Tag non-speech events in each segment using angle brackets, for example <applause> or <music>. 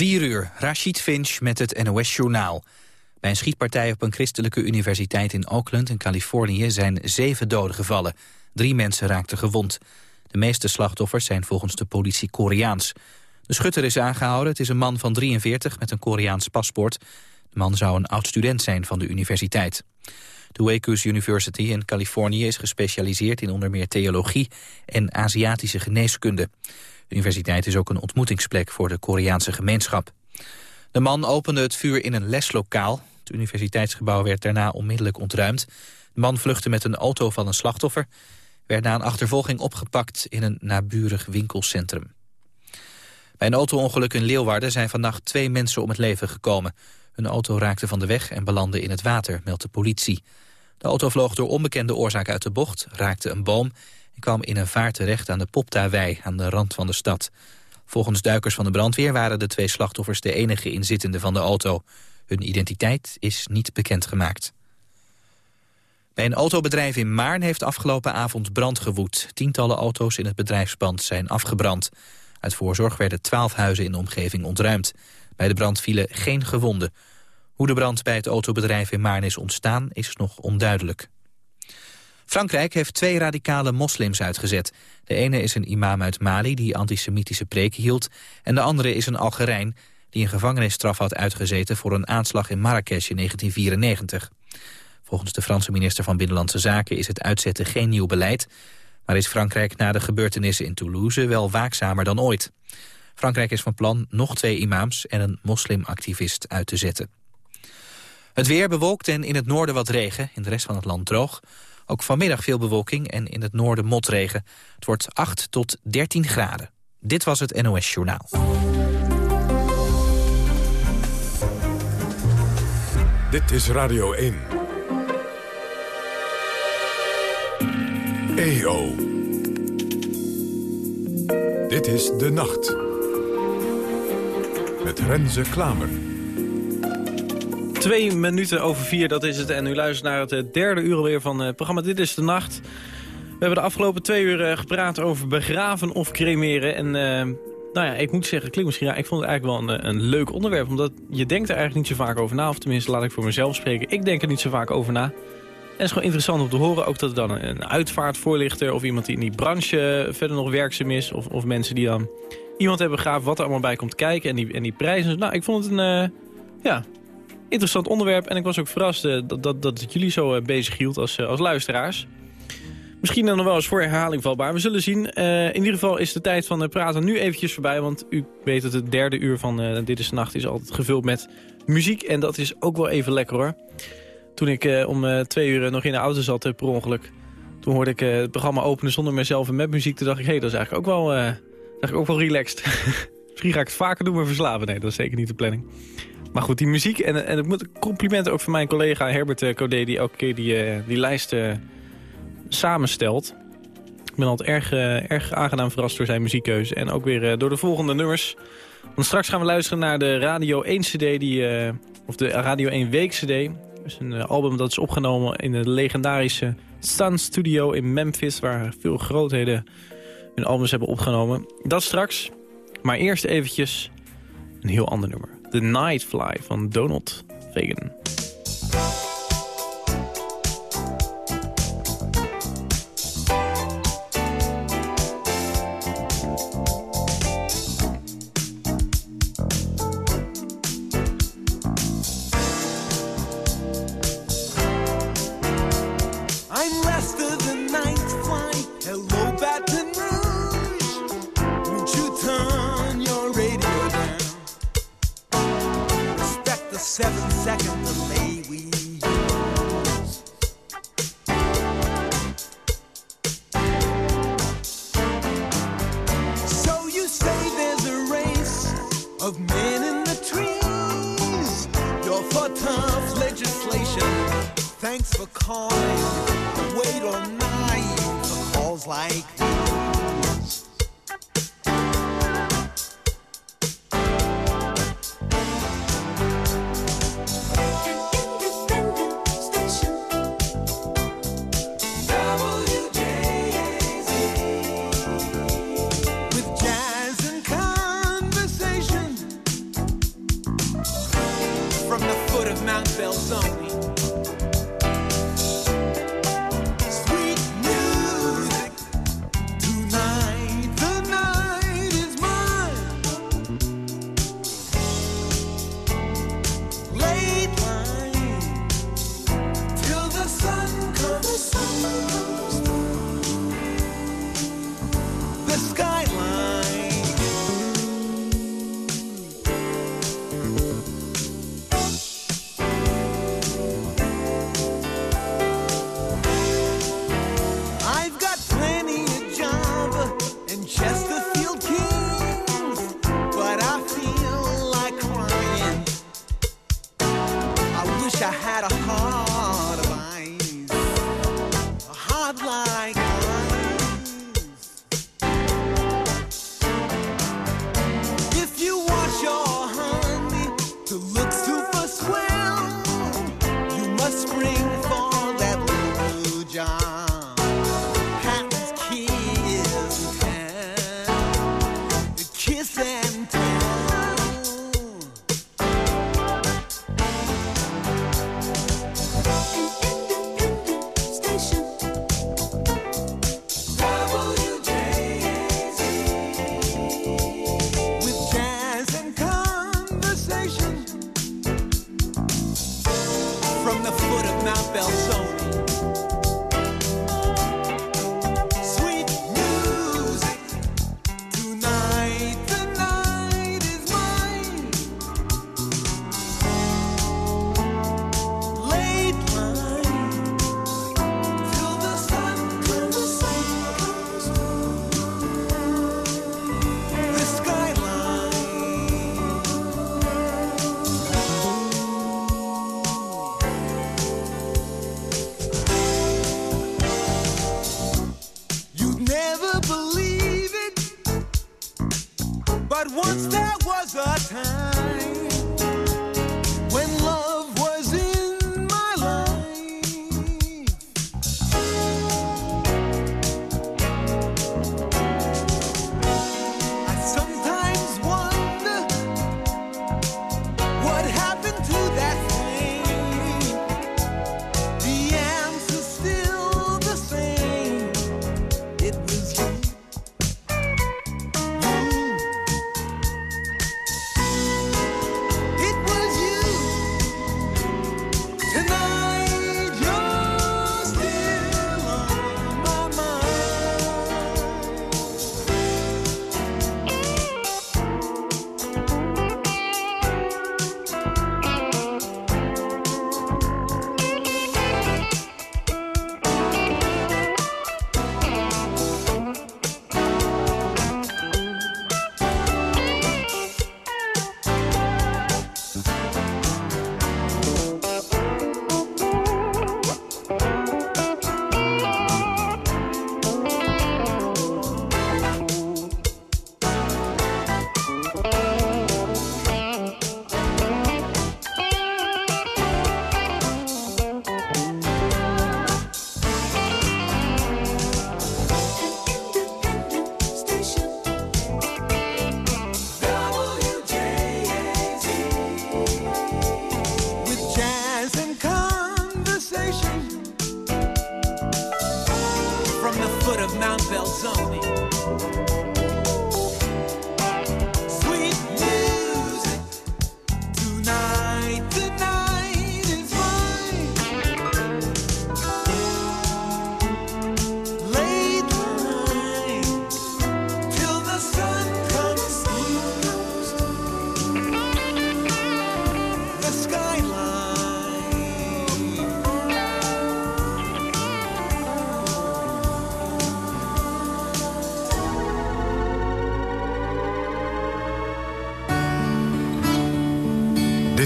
4 uur, Rashid Finch met het NOS-journaal. Bij een schietpartij op een christelijke universiteit in Oakland in Californië zijn zeven doden gevallen. Drie mensen raakten gewond. De meeste slachtoffers zijn volgens de politie Koreaans. De schutter is aangehouden. Het is een man van 43 met een Koreaans paspoort. De man zou een oud-student zijn van de universiteit. De Wacus University in Californië is gespecialiseerd in onder meer theologie en Aziatische geneeskunde. De universiteit is ook een ontmoetingsplek voor de Koreaanse gemeenschap. De man opende het vuur in een leslokaal. Het universiteitsgebouw werd daarna onmiddellijk ontruimd. De man vluchtte met een auto van een slachtoffer... werd na een achtervolging opgepakt in een naburig winkelcentrum. Bij een autoongeluk in Leeuwarden zijn vannacht twee mensen om het leven gekomen. Hun auto raakte van de weg en belandde in het water, meldt de politie. De auto vloog door onbekende oorzaak uit de bocht, raakte een boom kwam in een vaart terecht aan de Poptawei aan de rand van de stad. Volgens duikers van de brandweer waren de twee slachtoffers de enige inzittenden van de auto. Hun identiteit is niet bekendgemaakt. Bij een autobedrijf in Maarn heeft afgelopen avond brand gewoed. Tientallen auto's in het bedrijfspand zijn afgebrand. Uit voorzorg werden twaalf huizen in de omgeving ontruimd. Bij de brand vielen geen gewonden. Hoe de brand bij het autobedrijf in Maarn is ontstaan is nog onduidelijk. Frankrijk heeft twee radicale moslims uitgezet. De ene is een imam uit Mali die antisemitische preken hield... en de andere is een Algerijn die een gevangenisstraf had uitgezeten... voor een aanslag in Marrakesh in 1994. Volgens de Franse minister van Binnenlandse Zaken is het uitzetten geen nieuw beleid... maar is Frankrijk na de gebeurtenissen in Toulouse wel waakzamer dan ooit. Frankrijk is van plan nog twee imams en een moslimactivist uit te zetten. Het weer bewolkt en in het noorden wat regen, in de rest van het land droog... Ook vanmiddag veel bewolking en in het noorden motregen. Het wordt 8 tot 13 graden. Dit was het NOS Journaal. Dit is Radio 1. EO. Dit is De Nacht. Met Renze Klamer. Twee minuten over vier, dat is het. En u luistert naar het eh, derde uur alweer van het programma Dit is de Nacht. We hebben de afgelopen twee uur eh, gepraat over begraven of cremeren. En nou ja, ik moet zeggen, klinkt misschien ja, ik vond het eigenlijk wel een, een, leuk onderwerp. Omdat je denkt er eigenlijk niet zo vaak over na. Of tenminste, laat ik voor mezelf spreken. Ik denk er niet zo vaak over na. En het is gewoon interessant om te horen. Ook dat er dan een, uitvaartvoorlichter of iemand die in die branche verder nog werkzaam is. Of, of mensen die dan iemand hebben begraven, wat er allemaal bij komt kijken. En die, en die prijzen. Nou, ik vond het een... ja, interessant onderwerp. En ik was ook verrast uh, dat, dat, dat het jullie zo uh, bezig hield als, uh, als luisteraars. Misschien dan nog wel eens voor herhaling valbaar. We zullen zien. in ieder geval is de tijd van praten nu eventjes voorbij. Want u weet dat het derde uur van Dit is Nacht is altijd gevuld met muziek. En dat is ook wel even lekker hoor. Toen ik om twee uur nog in de auto zat per ongeluk. Toen hoorde ik het programma openen zonder mezelf en met muziek. Toen dacht ik, hé, hey, dat is eigenlijk ook wel, eigenlijk ook wel relaxed. <laughs> Misschien ga ik het vaker doen, maar verslaven. Nee, dat is zeker niet de planning. Maar goed, die muziek en, en ik moet complimenten ook van mijn collega Herbert uh, Codé... die elke keer die, uh, die lijst uh, samenstelt. Ik ben altijd erg, erg aangenaam verrast door zijn muziekkeuze. En ook weer door de volgende nummers. Want straks gaan we luisteren naar de Radio 1 CD... Die, of de Radio 1 Week CD. Dat is een album dat is opgenomen in de legendarische Sun Studio in Memphis... waar veel grootheden hun albums hebben opgenomen. Dat straks. Maar eerst eventjes een heel ander nummer. The Nightfly van Donald Fagan.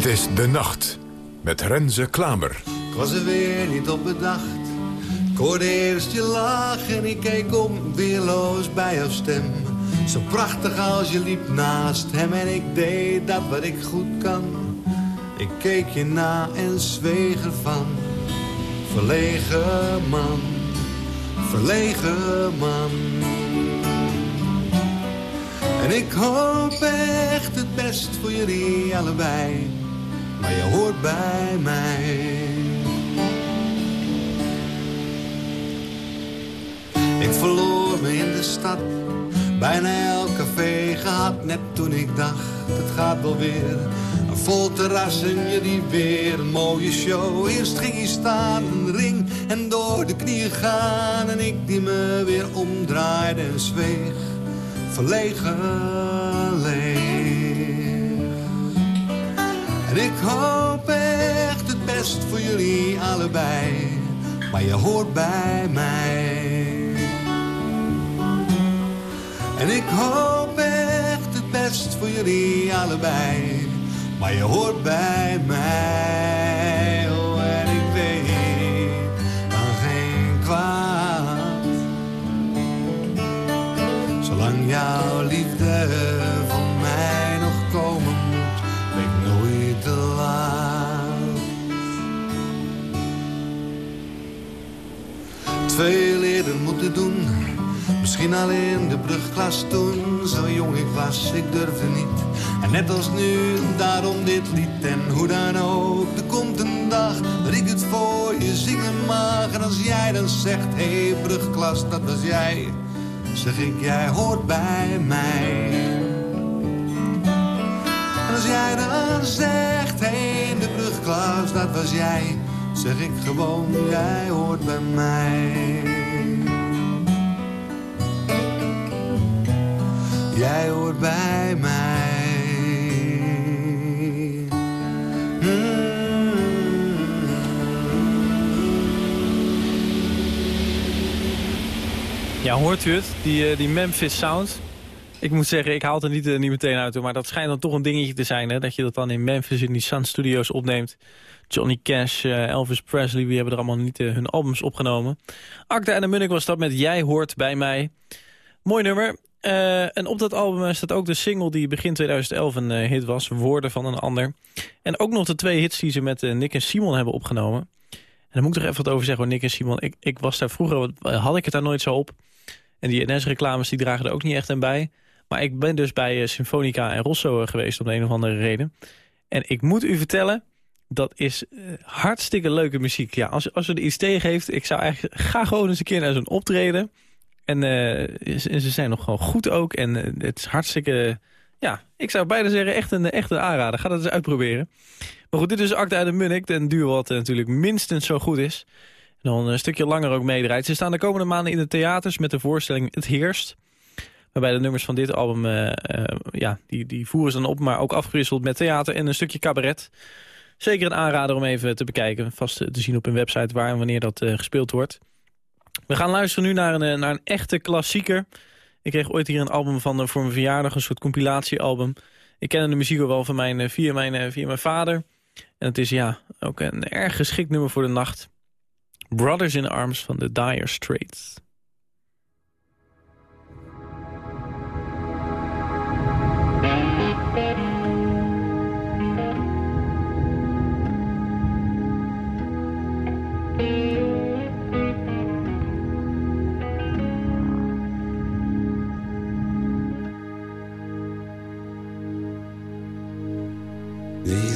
Dit is De Nacht met Renze Klamer. Ik was er weer niet op bedacht. Ik hoorde eerst je lach en ik keek om, weerloos bij jouw stem. Zo prachtig als je liep naast hem en ik deed dat wat ik goed kan. Ik keek je na en zweeg ervan. Verlegen man, verlegen man. En ik hoop echt het best voor jullie allebei. Maar je hoort bij mij. Ik verloor me in de stad, bijna elk café gehad, net toen ik dacht, het gaat wel weer. Een vol terras en jullie weer een mooie show. Eerst ging staan, een ring en door de knieën gaan. En ik die me weer omdraaide en zweeg, verlegen En ik hoop echt het best voor jullie allebei, maar je hoort bij mij. En ik hoop echt het best voor jullie allebei, maar je hoort bij mij. Oh, en ik weet dan geen kwaad. Zolang jouw liefde Twee leren moeten doen Misschien alleen de brugklas toen, zo jong ik was, ik durfde niet. En net als nu, daarom dit lied. En hoe dan ook, er komt een dag dat ik het voor je zingen mag. En als jij dan zegt, hé hey, brugklas, dat was jij. Zeg ik, jij hoort bij mij. En als jij dan zegt, hé hey, de brugklas, dat was jij. Zeg ik gewoon, jij hoort bij mij. jij hoort bij mij. Ja, hoort u het? Die, uh, die Memphis Sound. Ik moet zeggen, ik haal het er niet, uh, niet meteen uit. Maar dat schijnt dan toch een dingetje te zijn. Hè? Dat je dat dan in Memphis in die Sun Studios opneemt. Johnny Cash, uh, Elvis Presley, wie hebben er allemaal niet hun albums opgenomen. Acta en de Munnik was dat met Jij hoort bij mij. Mooi nummer. En op dat album staat ook de single die begin 2011 een hit was. Woorden van een ander. En ook nog de twee hits die ze met Nick en Simon hebben opgenomen. En daar moet ik toch even wat over zeggen. Hoor. Nick en Simon, ik, ik was daar vroeger, had ik het daar nooit zo op. En die NS-reclames die dragen er ook niet echt aan bij. Maar ik ben dus bij Symfonica en Rosso geweest om de een of andere reden. En ik moet u vertellen, dat is hartstikke leuke muziek. Ja, als, als er iets tegen heeft, ik zou eigenlijk... Ga gewoon eens een keer naar zo'n optreden... En ze zijn nog gewoon goed ook. En het is hartstikke... Ja, ik zou bijna zeggen echt een, echt een aanrader. Ga dat eens uitproberen. Maar goed, dit is Acta uit de Munnik. Een duur wat natuurlijk minstens zo goed is. En dan een stukje langer ook meedraait. Ze staan de komende maanden in de theaters met de voorstelling Het Heerst. Waarbij de nummers van dit album, ja, die, die voeren ze dan op. Maar ook afgewisseld met theater en een stukje cabaret. Zeker een aanrader om even te bekijken. Vast te zien op hun website waar en wanneer dat gespeeld wordt. We gaan luisteren nu naar een, eh, naar een echte klassieker. Ik kreeg ooit hier een album van eh, voor mijn verjaardag, een soort compilatiealbum. Ik ken de muziek al wel van mijn, eh, via, mijn, via mijn vader. En het is ja, ook een erg geschikt nummer voor de nacht. Brothers in Arms van de Dire Straits.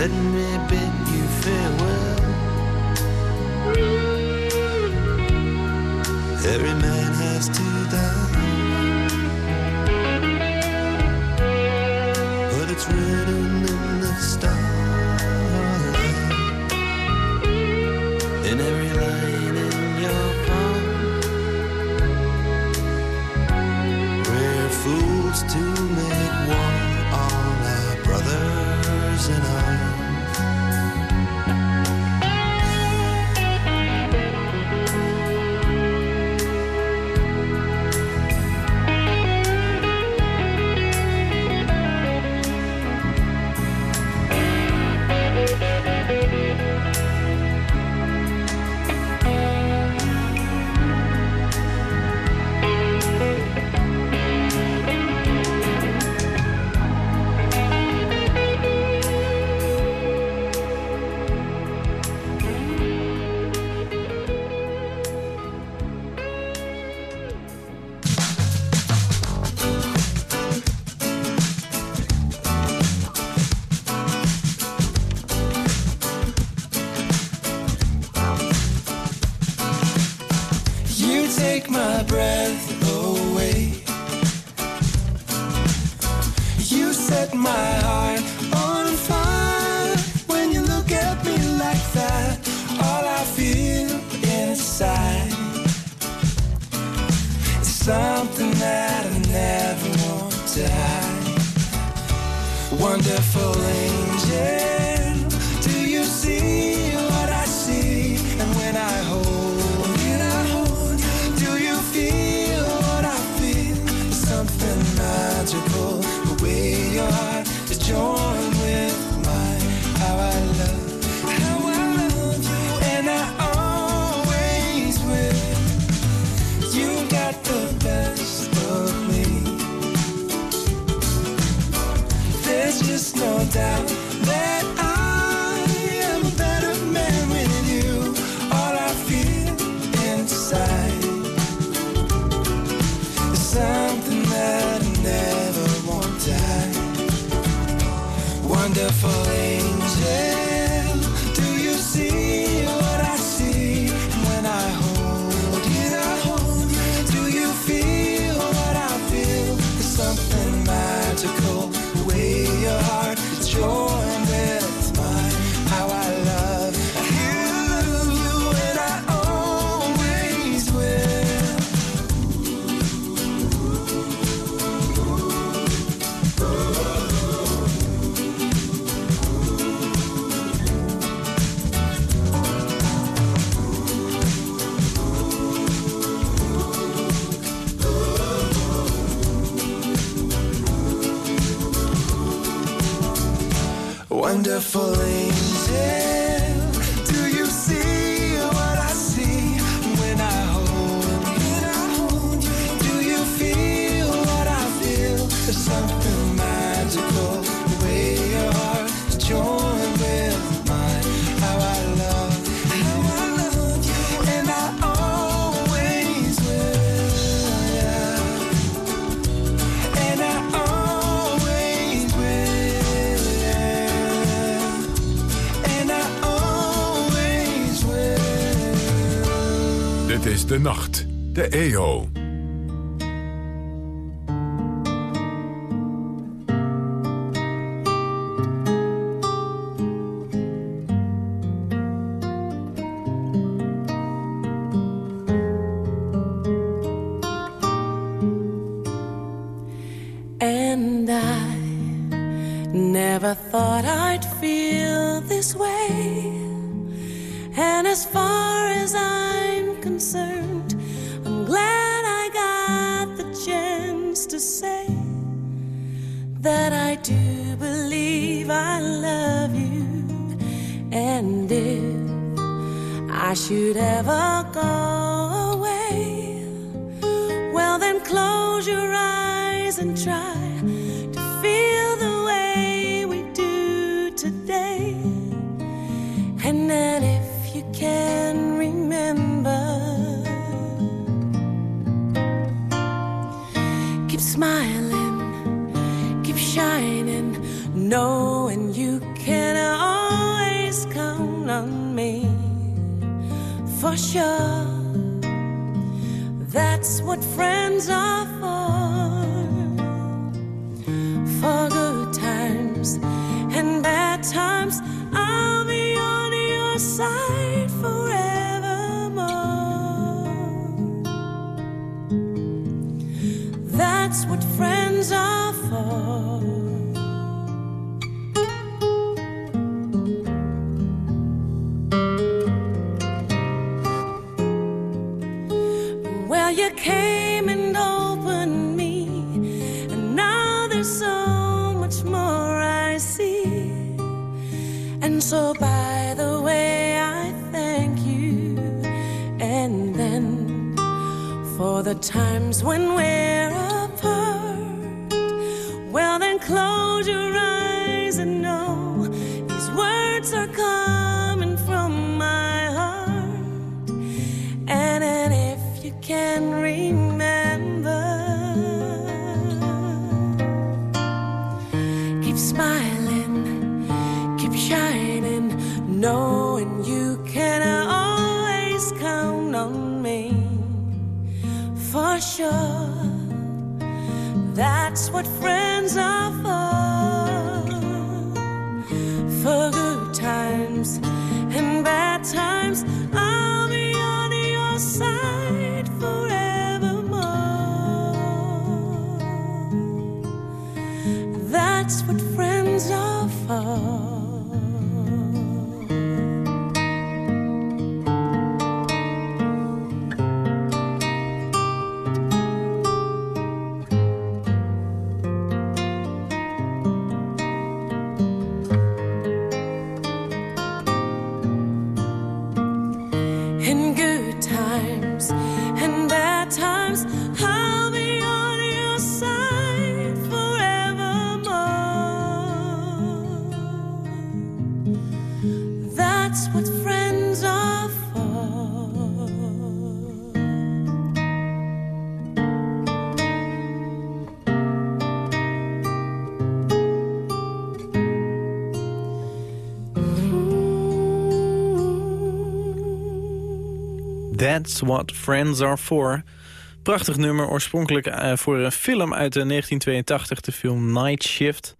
Let me bid De Nacht, de EO. You came and opened me, and now there's so much more I see. And so, by the way, I thank you. And then, for the times when we're apart, well, then close That's what friends That's what friends are for. Prachtig nummer, oorspronkelijk eh, voor een film uit eh, 1982, de film Night Shift.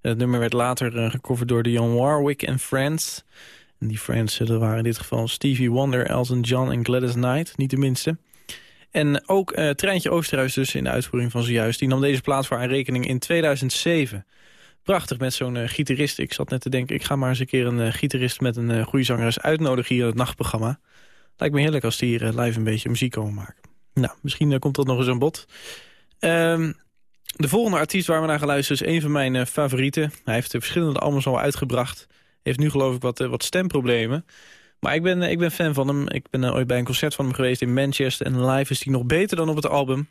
Het nummer werd later eh, gecoverd door Dionne Warwick en Friends. En die Friends, eh, waren in dit geval Stevie Wonder, Elton John en Gladys Knight, niet de minste. En ook eh Treintje Oosterhuis dus in de uitvoering van zojuist. Die nam deze plaats voor aan rekening in 2007. Prachtig met zo'n eh, gitarist. Ik zat net te denken, ik ga maar eens een keer een eh, gitarist met een eh, goede zangeres uitnodigen hier in het nachtprogramma. Lijkt me heerlijk als die hier eh, live een beetje muziek komen maken. Nou, misschien eh, komt dat nog eens aan bod. Ehm, De volgende artiest waar we naar gaan luisteren is een van mijn eh, favorieten. Hij heeft verschillende albums al uitgebracht. Heeft nu geloof ik wat, wat stemproblemen. Maar ik ben, ik ben fan van hem. Ik ben ooit bij een concert van hem geweest in Manchester. En live is hij nog beter dan op het album.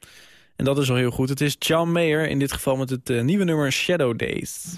En dat is al heel goed. Het is John Mayer, in dit geval met het nieuwe nummer Shadow Days.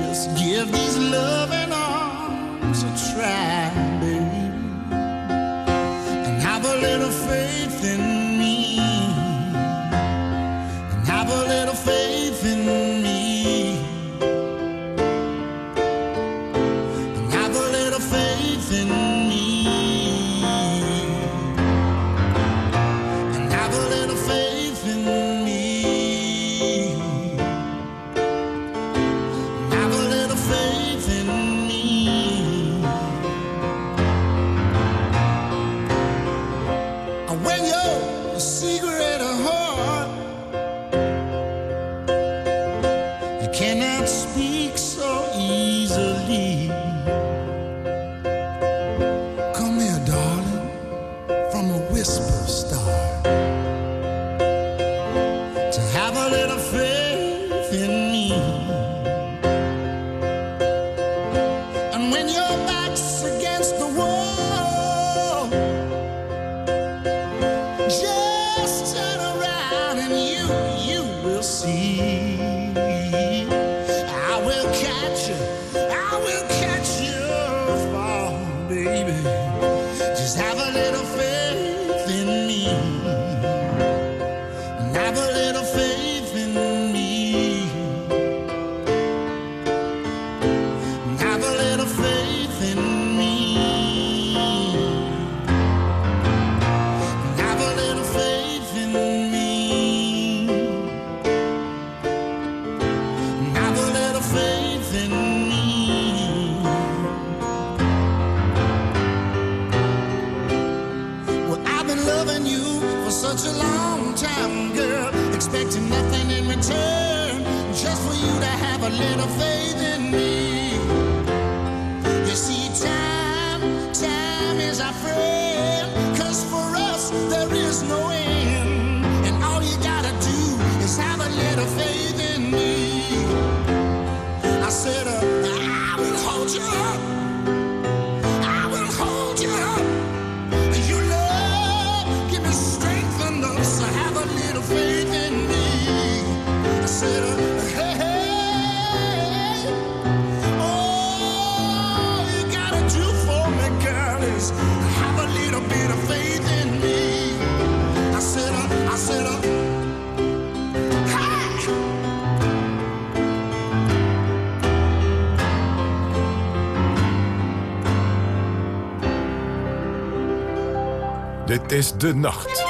Just give these loving arms a try. such a long time, girl, expecting nothing in return, just for you to have a little faith in me. Het is De Nacht.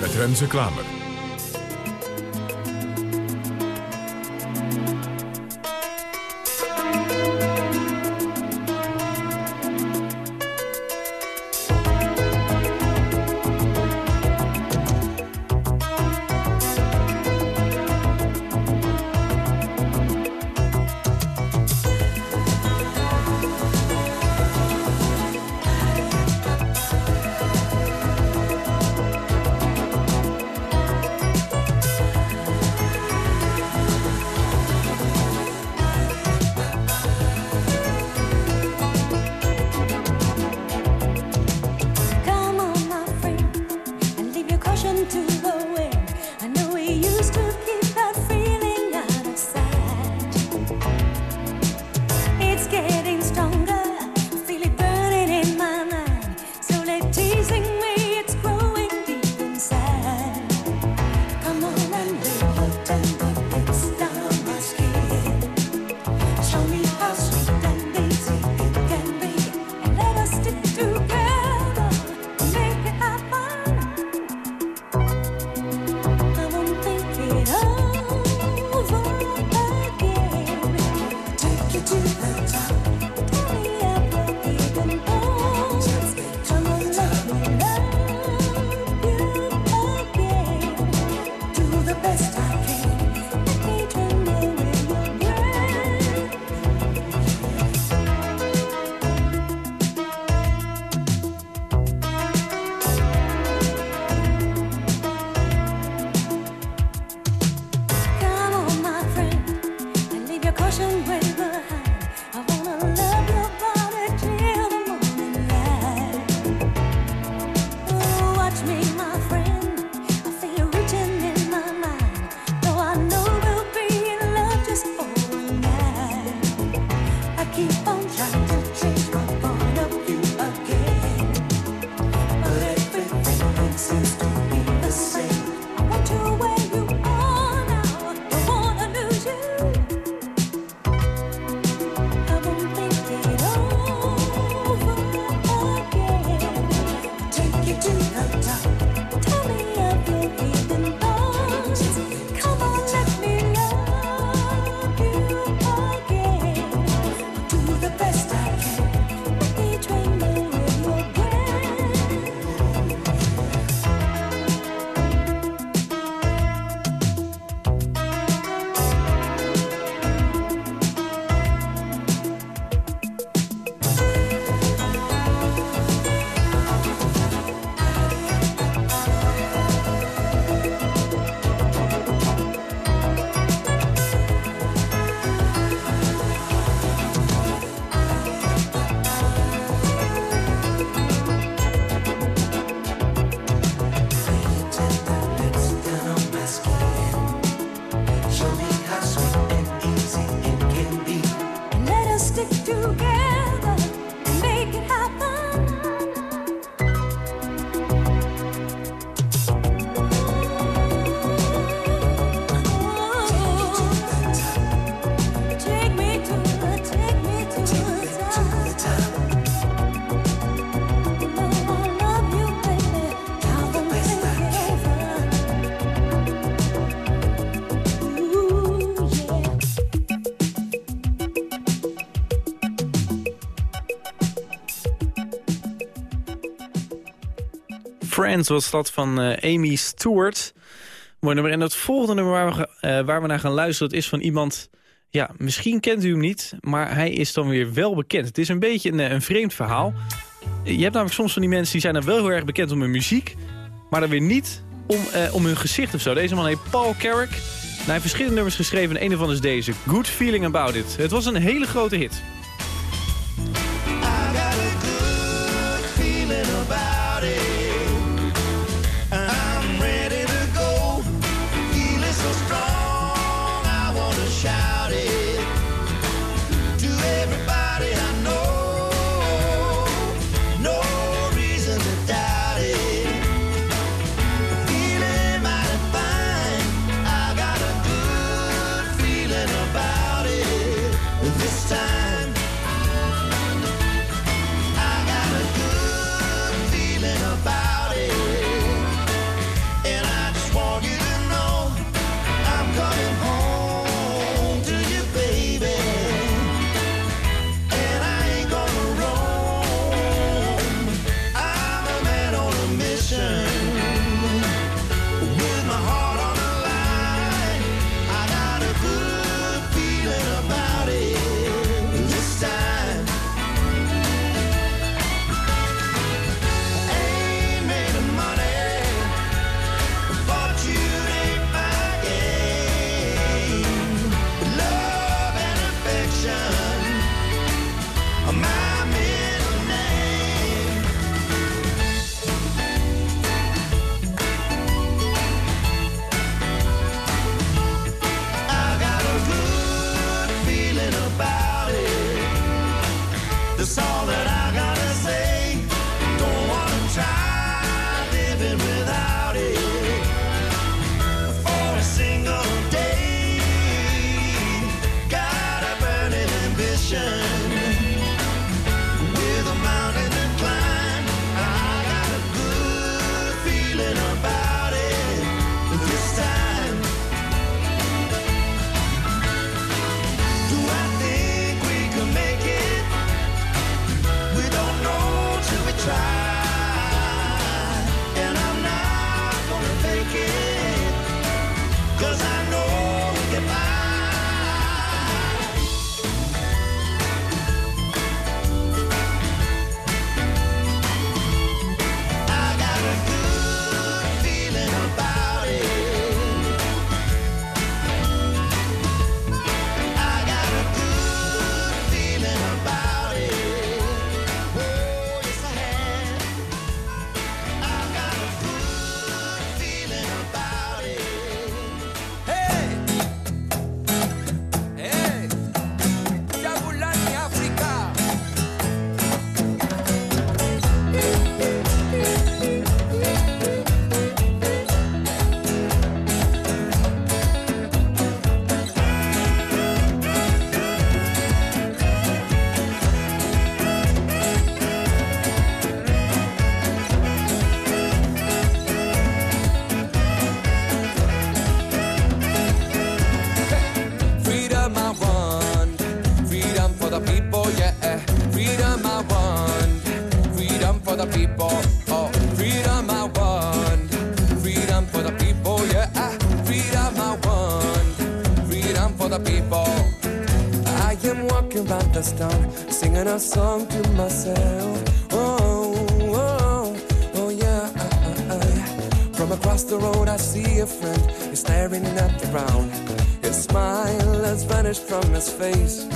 Met Renze Klamer. Friends was dat van eh, Amy Stewart. Mooi nummer. En het volgende nummer waar we, eh, waar we naar gaan luisteren... is van iemand... Ja, misschien kent u hem niet, maar hij is dan weer wel bekend. Het is een beetje een, eh, een vreemd verhaal. Je hebt namelijk soms van die mensen die zijn dan wel heel erg bekend om hun muziek... maar dan weer niet om, om hun gezicht of zo. Deze man heet Paul Carrick. Hij heeft verschillende nummers geschreven en een ervan is deze. Good Feeling About It. Het was een hele grote hit. Try. Singing a song to myself. Oh, oh, oh yeah. Uh, uh, uh. From across the road, I see a friend. He's staring at the ground. His smile has vanished from his face.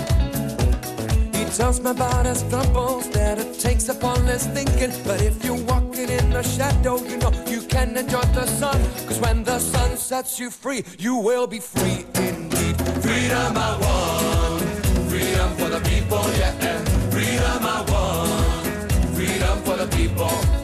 He tells me about his troubles that it takes upon his thinking. But if you're walking in the shadow, you know you can enjoy the sun. Cause when the sun sets you free, you will be free indeed. Freedom I want, for the people, yeah. Freedom I want, freedom for the people,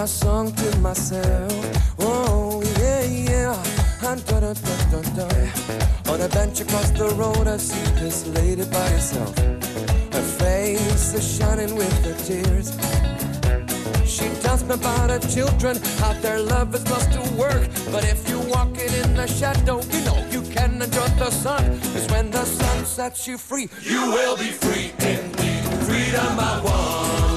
I sung to myself. Oh, yeah, yeah. And. On a bench across the road, I see this lady by herself. Her face is shining with her tears. She tells me about her children, how their love is lost to work. But if you're walking in the shadow, you know you can enjoy the sun. Cause when the sun sets you free, you will be free indeed. Freedom I want,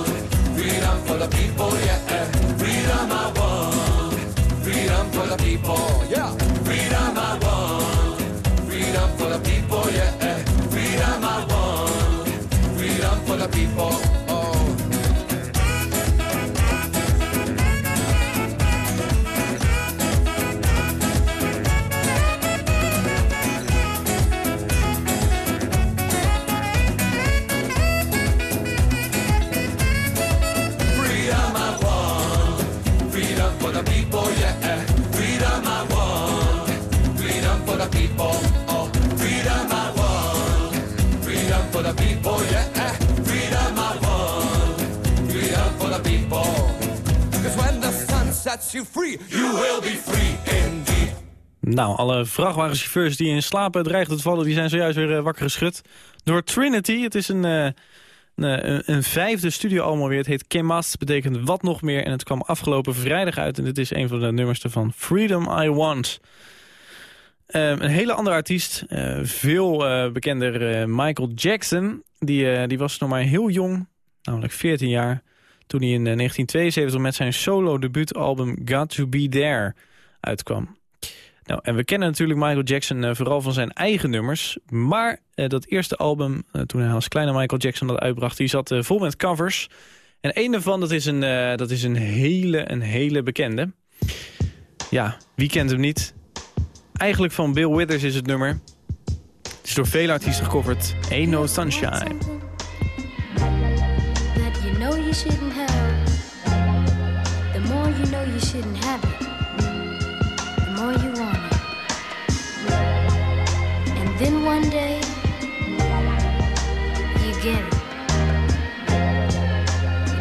freedom for the people, yeah. Freedom I want, freedom for the people, yeah. Freedom I want, freedom for the people, yeah. Freedom I want, freedom for the people, you free, you will be free indeed. Nou, alle vrachtwagenchauffeurs die in slaap dreigen te vallen... die zijn zojuist weer eh, wakker geschud door Trinity. Het is een, eh, eh, een vijfde studioalbum alweer. Het heet Kemas, betekent wat nog meer. En het kwam afgelopen vrijdag uit. En dit is een van de nummers ervan. Freedom I Want. Eh, een hele andere artiest. veel bekender Michael Jackson. Die, die was nog maar heel jong. Namelijk 14 jaar. Toen hij in eh, 1972 met zijn solo debuutalbum Got To Be There uitkwam. Nou, en we kennen natuurlijk Michael Jackson eh, vooral van zijn eigen nummers. Maar eh, dat eerste album, eh, toen hij als kleine Michael Jackson dat uitbracht... die zat eh, vol met covers. En een daarvan, dat is een, eh, dat is een, hele, een hele bekende. Ja, wie kent hem niet? Eigenlijk van Bill Withers is het nummer. Het is door vele artiesten gecoverd. Ain't No Sunshine. You shouldn't have. The more you know you shouldn't have it, the more you want it. And then one day, you get it.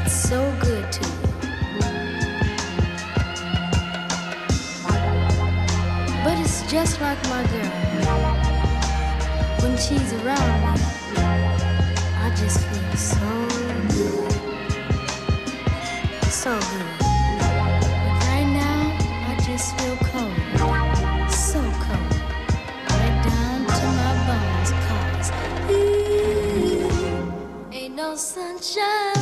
It's so good to you. But it's just like my girl. When she's around me, I just feel so. So good. But right now, I just feel cold. So cold. Right down to my bones. Ain't no sunshine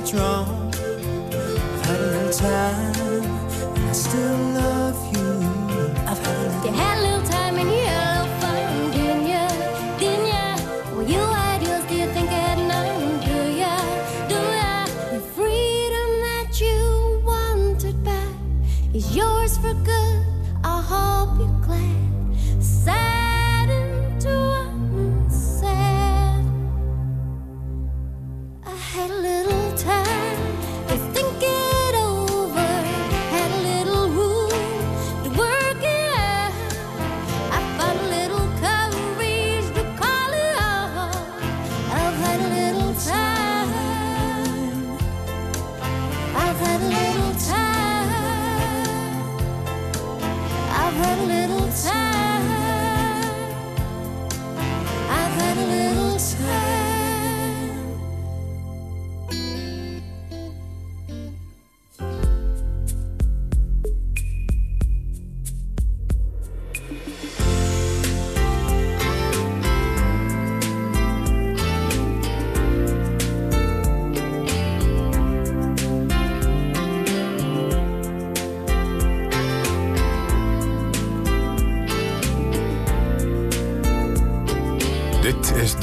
what's wrong.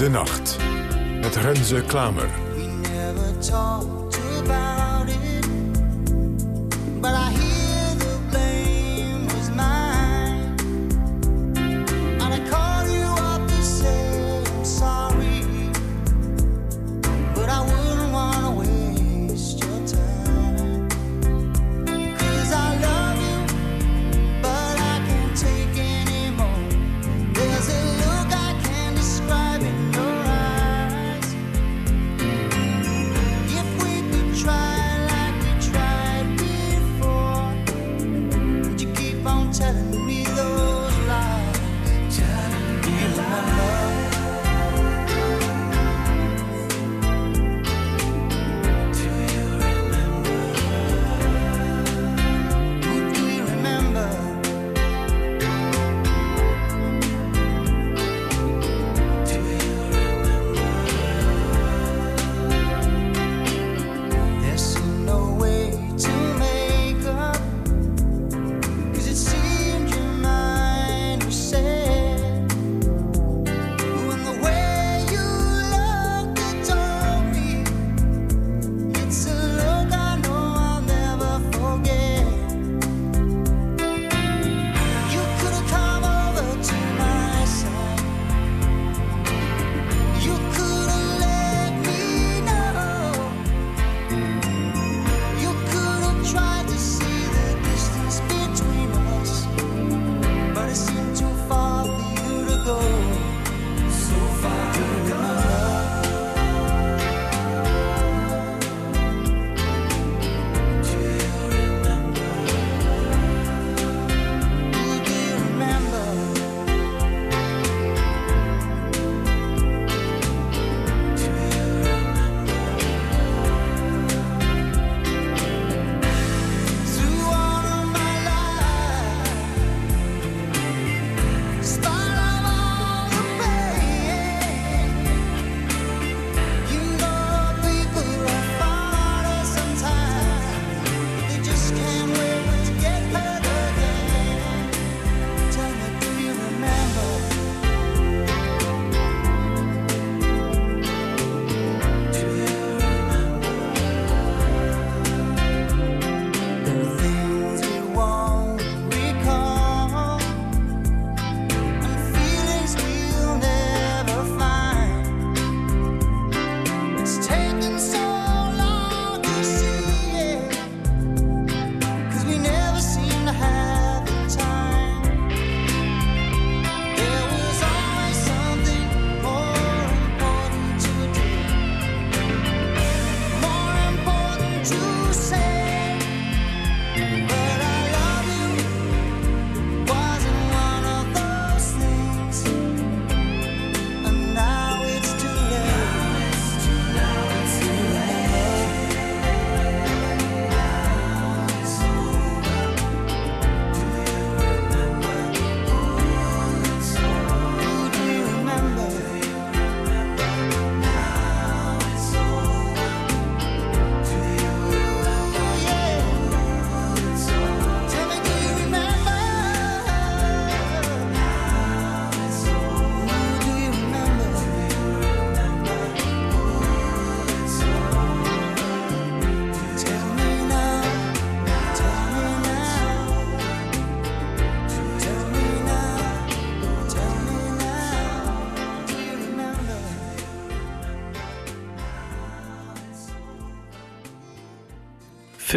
De Nacht. Met Renze Klamer.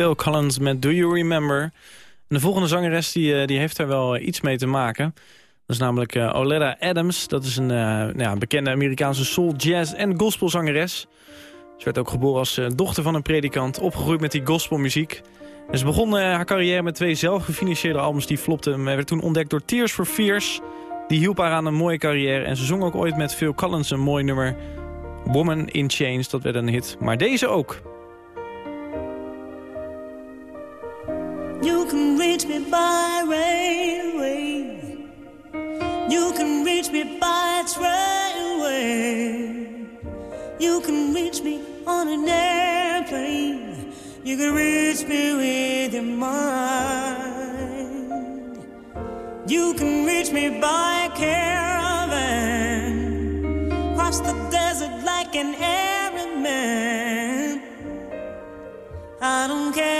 Phil Collins met Do You Remember. De volgende zangeres die, eh, die heeft daar wel eh, iets mee te maken. Dat is namelijk uh, Oleda Adams. Dat is een nou ja, bekende Amerikaanse soul, jazz en gospelzangeres. Ze werd ook geboren als dochter van een predikant. Opgegroeid met die gospelmuziek. En ze begon haar carrière met twee zelfgefinancierde albums die flopten. Maar werd toen ontdekt door Tears for Fears. Die hielp haar aan een mooie carrière. En ze zong ook ooit met Phil Collins een mooi nummer. Woman in Chains, dat werd een hit. Maar deze ook. You can reach me by railway. You can reach me by trailway. You can reach me on an airplane. You can reach me with your mind. You can reach me by caravan. Cross the desert like an Arab man. I don't care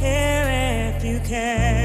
here if you can.